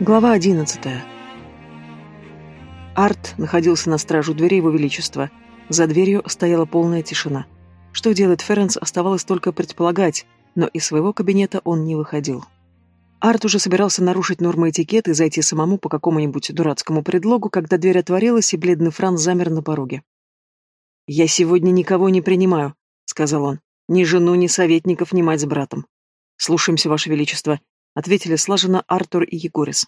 Глава одиннадцатая. Арт находился на страже двери Его Величества. За дверью стояла полная тишина. Что делает Ференс, оставалось только предполагать, но из своего кабинета он не выходил. Арт уже собирался нарушить нормы этикета и зайти самому по какому-нибудь дурацкому предлогу, когда дверь отворилась, и бледный Франц замер на пороге. «Я сегодня никого не принимаю», — сказал он. «Ни жену, ни советников, ни мать с братом». «Слушаемся, Ваше Величество», ответили слаженно Артур и Егорис.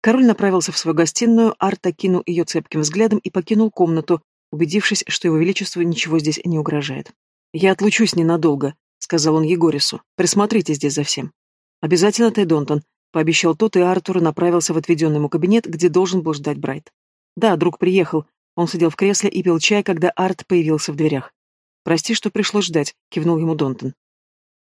Король направился в свою гостиную, Арт окинул ее цепким взглядом и покинул комнату, убедившись, что его величеству ничего здесь не угрожает. «Я отлучусь ненадолго», — сказал он Егорису. «Присмотрите здесь за всем». «Обязательно, Тайдонтон», — пообещал тот, и Артур направился в отведенный ему кабинет, где должен был ждать Брайт. Да, друг приехал. Он сидел в кресле и пил чай, когда Арт появился в дверях. «Прости, что пришлось ждать», — кивнул ему Донтон.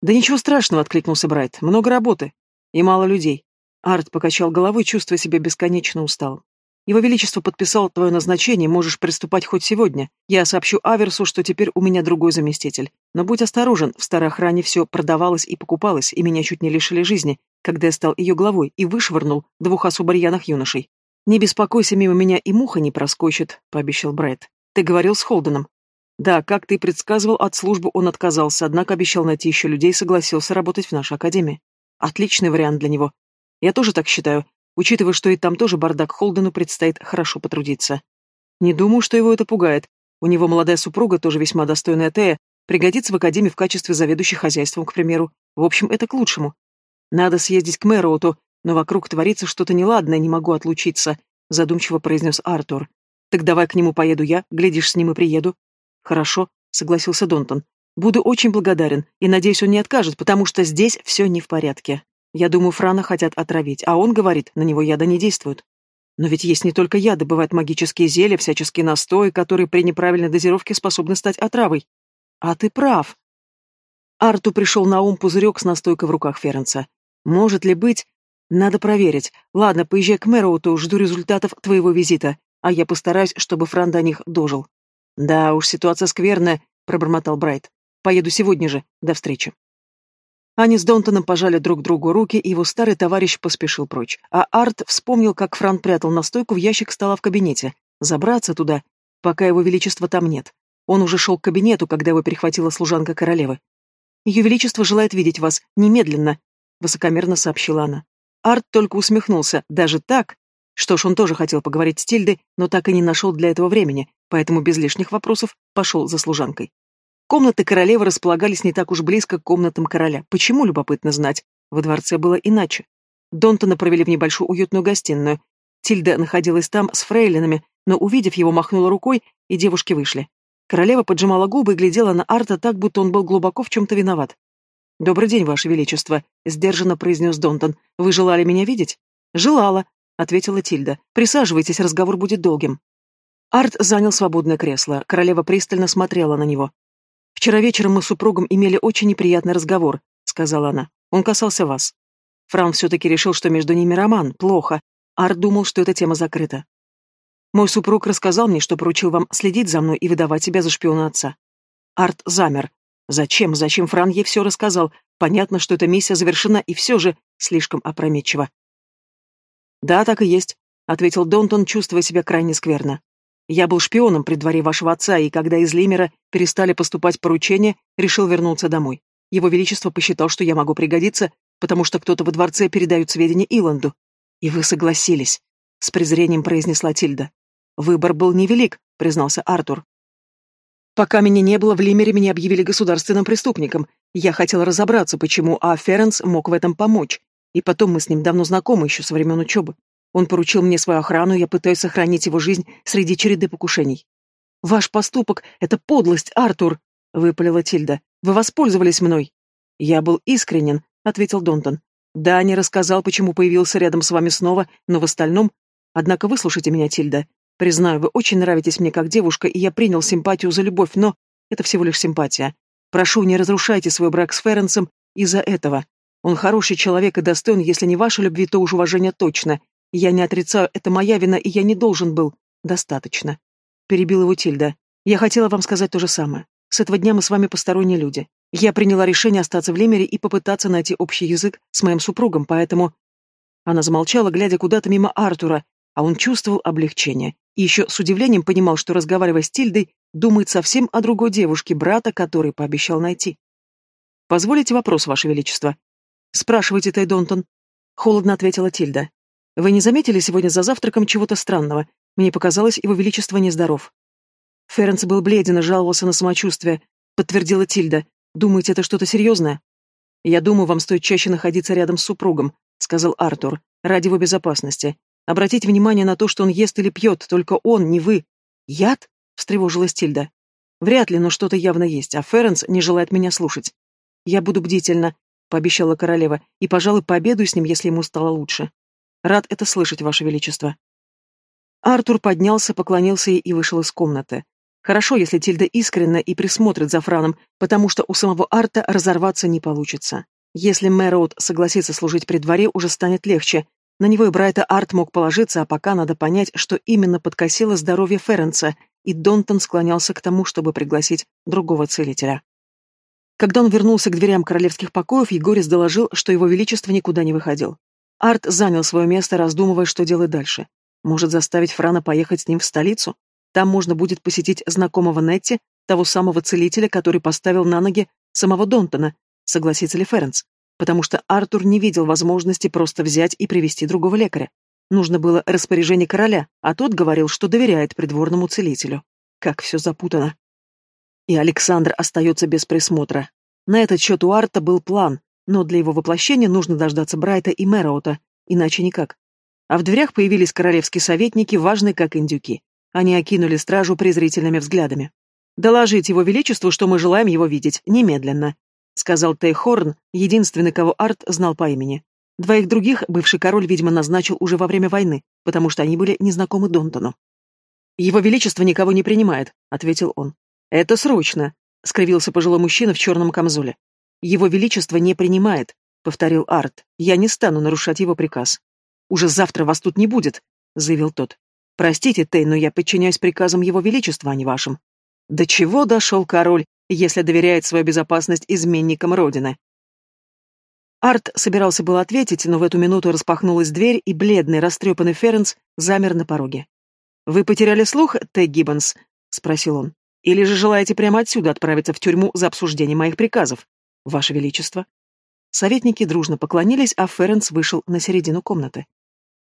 «Да ничего страшного», — откликнулся Брайт. «Много работы. И мало людей. Арт покачал головой, чувствуя себя бесконечно устал. Его Величество подписал твое назначение, можешь приступать хоть сегодня. Я сообщу Аверсу, что теперь у меня другой заместитель. Но будь осторожен, в старой охране все продавалось и покупалось, и меня чуть не лишили жизни, когда я стал ее главой и вышвырнул двух особо рьяных юношей. «Не беспокойся, мимо меня и муха не проскочит», — пообещал Брайт. «Ты говорил с Холденом?» «Да, как ты предсказывал, от службы он отказался, однако обещал найти еще людей и согласился работать в нашей академии». Отличный вариант для него. Я тоже так считаю, учитывая, что и там тоже бардак Холдену предстоит хорошо потрудиться. Не думаю, что его это пугает. У него молодая супруга, тоже весьма достойная Тея, пригодится в академии в качестве заведующей хозяйством, к примеру. В общем, это к лучшему. Надо съездить к Мэроуту, но вокруг творится что-то неладное, не могу отлучиться, задумчиво произнес Артур. Так давай к нему поеду я, глядишь, с ним и приеду. Хорошо, согласился Донтон. Буду очень благодарен, и надеюсь, он не откажет, потому что здесь все не в порядке. Я думаю, Франа хотят отравить, а он говорит, на него яда не действуют. Но ведь есть не только яды, бывают магические зелья, всяческие настои, которые при неправильной дозировке способны стать отравой. А ты прав. Арту пришел на ум пузырек с настойкой в руках Ференца. Может ли быть? Надо проверить. Ладно, поезжай к Мэроуту, жду результатов твоего визита, а я постараюсь, чтобы Фран до них дожил. Да уж, ситуация скверная, пробормотал Брайт. Поеду сегодня же. До встречи. Они с Донтоном пожали друг другу руки, и его старый товарищ поспешил прочь. А Арт вспомнил, как Фран прятал настойку в ящик стола в кабинете. Забраться туда, пока его величества там нет. Он уже шел к кабинету, когда его перехватила служанка королевы. «Ее величество желает видеть вас. Немедленно», — высокомерно сообщила она. Арт только усмехнулся. Даже так? Что ж, он тоже хотел поговорить с Тильдой, но так и не нашел для этого времени, поэтому без лишних вопросов пошел за служанкой. Комнаты королевы располагались не так уж близко к комнатам короля. Почему, любопытно знать? Во дворце было иначе. Донтона провели в небольшую уютную гостиную. Тильда находилась там с фрейлинами, но, увидев его, махнула рукой, и девушки вышли. Королева поджимала губы и глядела на Арта так, будто он был глубоко в чем-то виноват. «Добрый день, Ваше Величество», — сдержанно произнес Донтон. «Вы желали меня видеть?» «Желала», — ответила Тильда. «Присаживайтесь, разговор будет долгим». Арт занял свободное кресло. Королева пристально смотрела на него. «Вчера вечером мы с супругом имели очень неприятный разговор», — сказала она. «Он касался вас». Фран все-таки решил, что между ними роман. Плохо. Арт думал, что эта тема закрыта. «Мой супруг рассказал мне, что поручил вам следить за мной и выдавать себя за шпиона отца». Арт замер. Зачем? Зачем Фран ей все рассказал? Понятно, что эта миссия завершена, и все же слишком опрометчиво. «Да, так и есть», — ответил Донтон, чувствуя себя крайне скверно. Я был шпионом при дворе вашего отца, и когда из Лимера перестали поступать поручения, решил вернуться домой. Его Величество посчитал, что я могу пригодиться, потому что кто-то во дворце передает сведения Иланду. И вы согласились, — с презрением произнесла Тильда. Выбор был невелик, — признался Артур. Пока меня не было, в Лимере меня объявили государственным преступником. Я хотел разобраться, почему, а Ференс мог в этом помочь. И потом мы с ним давно знакомы еще со времен учебы. Он поручил мне свою охрану, я пытаюсь сохранить его жизнь среди череды покушений. «Ваш поступок — это подлость, Артур!» — выпалила Тильда. «Вы воспользовались мной!» «Я был искренен», — ответил Донтон. «Да, не рассказал, почему появился рядом с вами снова, но в остальном... Однако выслушайте меня, Тильда. Признаю, вы очень нравитесь мне как девушка, и я принял симпатию за любовь, но это всего лишь симпатия. Прошу, не разрушайте свой брак с Ференсом из-за этого. Он хороший человек и достоин, если не вашей любви, то уж уважения точно, я не отрицаю, это моя вина, и я не должен был. Достаточно. Перебил его Тильда. Я хотела вам сказать то же самое. С этого дня мы с вами посторонние люди. Я приняла решение остаться в Лемере и попытаться найти общий язык с моим супругом, поэтому... Она замолчала, глядя куда-то мимо Артура, а он чувствовал облегчение. И еще с удивлением понимал, что, разговаривая с Тильдой, думает совсем о другой девушке, брата, который пообещал найти. «Позволите вопрос, Ваше Величество?» «Спрашивайте, Тайдонтон», — холодно ответила Тильда. «Вы не заметили сегодня за завтраком чего-то странного? Мне показалось, Его Величество нездоров». Ференц был бледен и жаловался на самочувствие, подтвердила Тильда. «Думаете, это что-то серьезное?» «Я думаю, вам стоит чаще находиться рядом с супругом», — сказал Артур, — «ради его безопасности. Обратите внимание на то, что он ест или пьет, только он, не вы». «Яд?» — встревожилась Тильда. «Вряд ли, но что-то явно есть, а Ференс не желает меня слушать». «Я буду бдительна», — пообещала королева, «и, пожалуй, пообедаю с ним, если ему стало лучше. Рад это слышать, Ваше Величество». Артур поднялся, поклонился ей и вышел из комнаты. Хорошо, если Тильда искренна и присмотрит за Франом, потому что у самого Арта разорваться не получится. Если Мэроуд согласится служить при дворе, уже станет легче. На него и Брайта Арт мог положиться, а пока надо понять, что именно подкосило здоровье Ференца, и Донтон склонялся к тому, чтобы пригласить другого целителя. Когда он вернулся к дверям королевских покоев, Егорис доложил, что его величество никуда не выходил. Арт занял свое место, раздумывая, что делать дальше. Может заставить Франа поехать с ним в столицу? Там можно будет посетить знакомого Нетти, того самого целителя, который поставил на ноги самого Донтона, согласится ли Ференс, потому что Артур не видел возможности просто взять и привести другого лекаря. Нужно было распоряжение короля, а тот говорил, что доверяет придворному целителю. Как все запутано. И Александр остается без присмотра. На этот счет у Арта был план, но для его воплощения нужно дождаться Брайта и Мэроута, иначе никак. А в дверях появились королевские советники, важные как индюки. Они окинули стражу презрительными взглядами. «Доложить его величеству, что мы желаем его видеть, немедленно», — сказал Тейхорн, единственный, кого Арт знал по имени. Двоих других бывший король, видимо, назначил уже во время войны, потому что они были незнакомы Донтону. «Его величество никого не принимает», — ответил он. «Это срочно», — скривился пожилой мужчина в черном камзоле. «Его величество не принимает», — повторил Арт. «Я не стану нарушать его приказ». «Уже завтра вас тут не будет», — заявил тот. Простите, Тей, но я подчиняюсь приказам Его Величества, а не вашим. До чего дошел король, если доверяет свою безопасность изменникам Родины? Арт собирался было ответить, но в эту минуту распахнулась дверь, и бледный, растрепанный Ференс замер на пороге. «Вы потеряли слух, Тей Гиббонс?» — спросил он. «Или же желаете прямо отсюда отправиться в тюрьму за обсуждение моих приказов? Ваше Величество». Советники дружно поклонились, а Ференс вышел на середину комнаты.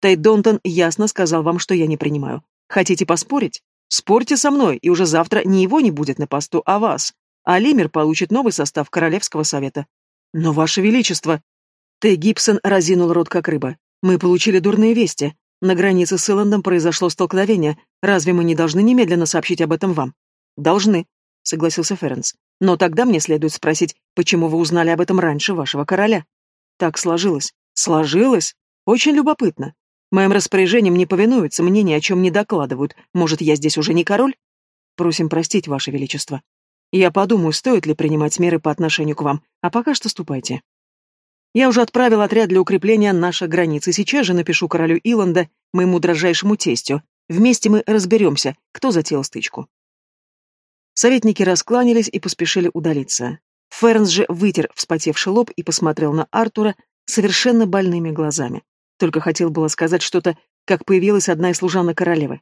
Тейт Донтон ясно сказал вам, что я не принимаю. Хотите поспорить? Спорьте со мной, и уже завтра не его не будет на посту, а вас. А Лимер получит новый состав Королевского совета. Но, Ваше Величество... Тэй Гибсон разинул рот, как рыба. Мы получили дурные вести. На границе с Иландом произошло столкновение. Разве мы не должны немедленно сообщить об этом вам? Должны, согласился Ференс. Но тогда мне следует спросить, почему вы узнали об этом раньше вашего короля? Так сложилось. Сложилось? Очень любопытно. Моим распоряжениям не повинуются, мне ни о чем не докладывают. Может, я здесь уже не король? Просим простить, Ваше Величество. Я подумаю, стоит ли принимать меры по отношению к вам, а пока что ступайте. Я уже отправил отряд для укрепления наших границ, и сейчас же напишу королю Иланда, моему дрожайшему тестю. Вместе мы разберемся, кто затеял стычку. Советники раскланялись и поспешили удалиться. Фернс же вытер вспотевший лоб и посмотрел на Артура совершенно больными глазами. Только хотел было сказать что-то, как появилась одна из служанок королевы.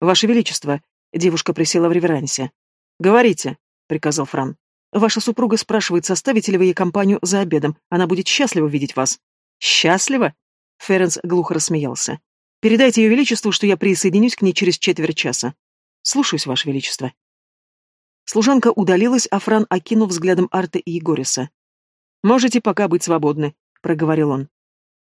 «Ваше Величество», — девушка присела в реверансе. «Говорите», — приказал Фран. «Ваша супруга спрашивает, составите ли вы ей компанию за обедом. Она будет счастлива видеть вас». «Счастлива?» Ференс глухо рассмеялся. «Передайте ее величеству, что я присоединюсь к ней через четверть часа. Слушаюсь, ваше величество». Служанка удалилась, а Фран окинул взглядом Арта и Егориса. «Можете пока быть свободны», — проговорил он.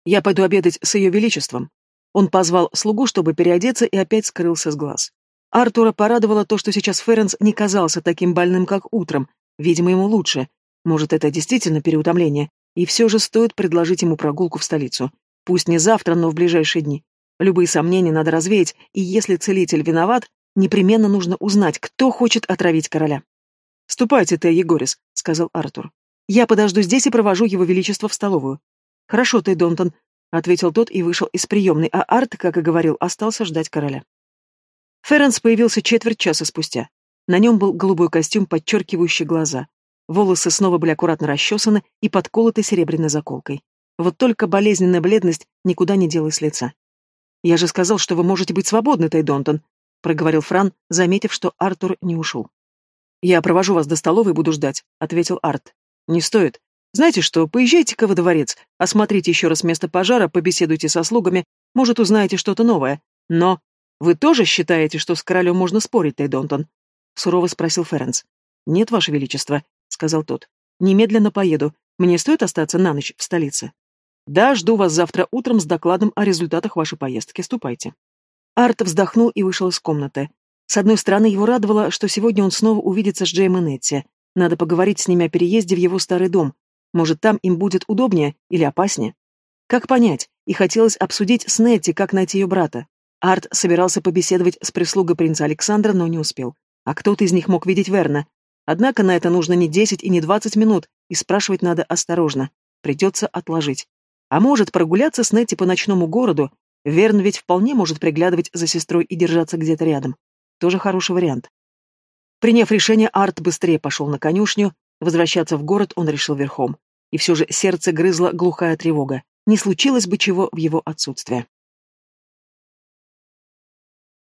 Я пойду обедать с ее величеством. Он позвал слугу, чтобы переодеться, и опять скрылся с глаз. Артура порадовало то, что сейчас Ференс не казался таким больным, как утром. Видимо, ему лучше. Может, это действительно переутомление. И все же стоит предложить ему прогулку в столицу. Пусть не завтра, но в ближайшие дни. Любые сомнения надо развеять, и если целитель виноват, непременно нужно узнать, кто хочет отравить короля. «Ступайте ты, Егорис», — сказал Артур. «Я подожду здесь и провожу его величество в столовую. «Хорошо ты, Донтон», — ответил тот и вышел из приемной, а Арт, как и говорил, остался ждать короля. Ференс появился четверть часа спустя. На нем был голубой костюм, подчеркивающий глаза. Волосы снова были аккуратно расчесаны и подколоты серебряной заколкой. Вот только болезненная бледность никуда не делась с лица. «Я же сказал, что вы можете быть свободны, Тайдонтон», — проговорил Фран, заметив, что Артур не ушел. «Я провожу вас до столовой и буду ждать», — ответил Арт. «Не стоит. Знаете что, поезжайте-ка во дворец, осмотрите еще раз место пожара, побеседуйте со слугами, может, узнаете что-то новое. Но вы тоже считаете, что с королем можно спорить, Тайдонтон?» — сурово спросил Ференс. «Нет, ваше величество», — сказал тот. «Немедленно поеду. Мне стоит остаться на ночь в столице?» «Да, жду вас завтра утром с докладом о результатах вашей поездки. Ступайте». Арт вздохнул и вышел из комнаты. С одной стороны, его радовало, что сегодня он снова увидится с Джейм и Нетти. Надо поговорить с ними о переезде в его старый дом. Может, там им будет удобнее или опаснее? Как понять? И хотелось обсудить с Нетти, как найти ее брата. Арт собирался побеседовать с прислугой принца Александра, но не успел. А кто-то из них мог видеть Верна. Однако на это нужно не десять и не двадцать минут, и спрашивать надо осторожно. Придется отложить. А может, прогуляться с Нетти по ночному городу? Верн ведь вполне может приглядывать за сестрой и держаться где-то рядом. Тоже хороший вариант. Приняв решение, Арт быстрее пошел на конюшню. Возвращаться в город он решил верхом. И все же сердце грызла глухая тревога. Не случилось бы чего в его отсутствие.